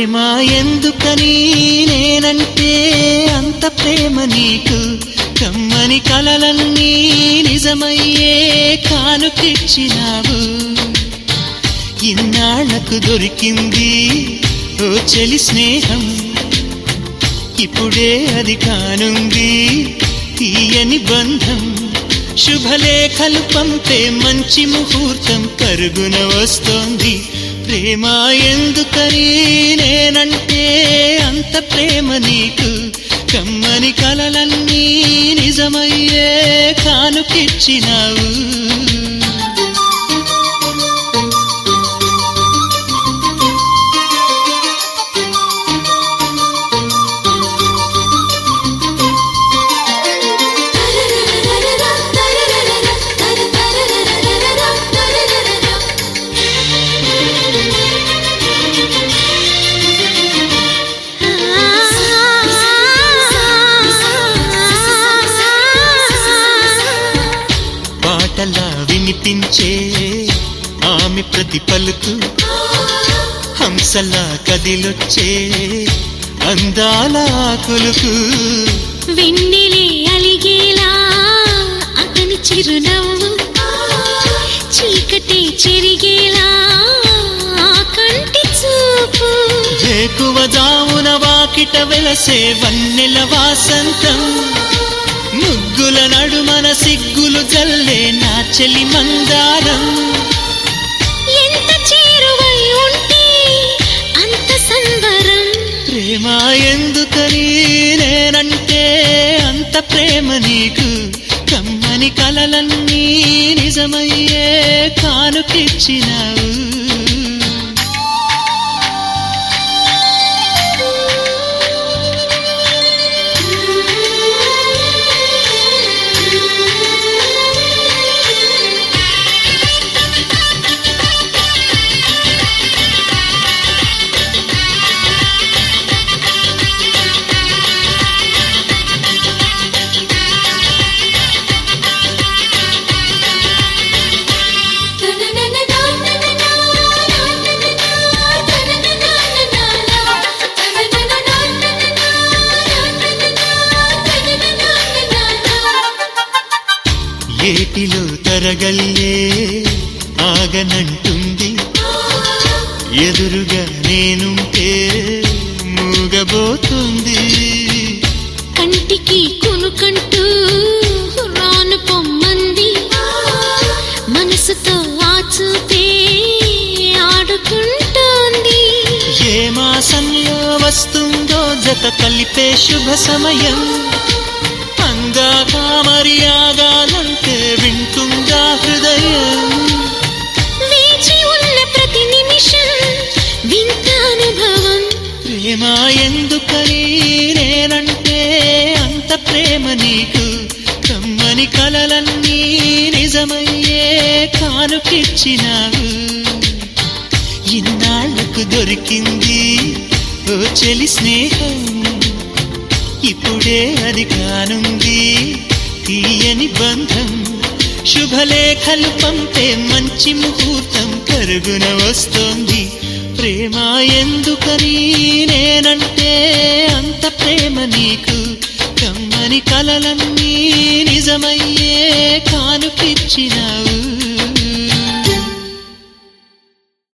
ఎందుకని నేనంటే అంత ప్రేమ నీకు? కమ్మని కలలన్నీ నిజమయ్యే కానుకిచ్చినావు. ఇన్నాళ్ళకు దొరికింది ఓ చెలి స్నేహం. ఇప్పుడే అది కానుంది తీయని బంధం. శుభలేఖలు పంపే మంచి ముహూర్తం పరుగున వస్తోంది. ప్రేమ ఎందుకని నేనంటే అంత ప్రేమ నీకు? కమ్మని కలలన్నీ నిజమయ్యే కానుకిచ్చినావు. పాటలా వినిపించే ఆమె ప్రతి పలుకు హంసలా కదిలొచ్చే అందాల కులుకు వెన్నెలే అలిగేలా అతని చిరునవ్వు చీకటి చెరిగేలా కంటి చూపు. వేకువ జామున వాకిట వెలసే వన్నెల వాసంతం ముగ్గుల నడుమన సిగ్గులు జల్లే నా చెలి మందారం. ఎంత చేరువై ఉంటే అంత సంబరం. ప్రేమ ఎందుకని నేనంటే అంత ప్రేమ నీకు. కమ్మని కలలన్నీ నిజమయ్యే కానుకిచ్చినావు. ఏటిలో తరగల్లే ఆగనంటుంది. ఎదురుగా నేనుంటే మూగబోతుంది. కంటికి కునుకంటూ రాను పొమ్మంది. మనసుతో ఆచూపే ఆడుకుంటోంది. ఏ మాసంలో వస్తుందో జత కలిపే శుభ సమయం. అందాక మరి ప్రేమ ఎందుకని నేనంటే అంత ప్రేమ నీకు? కమ్మని కలలన్నీ నిజమయ్యే కానుకిచ్చినావు. ఇన్నాళ్ళకు దొరికింది ఓ చెలి స్నేహం. ఇప్పుడే అది కానుంది తీయని బంధం. శుభలేఖలు పంపే మంచి ముహూర్తం కరుగున వస్తోంది. ప్రేమ ఎందుకని నేనంటే అంత ప్రేమ నీకు? కమ్మని కలలన్నీ నిజమయ్యే కానుకిచ్చినావు.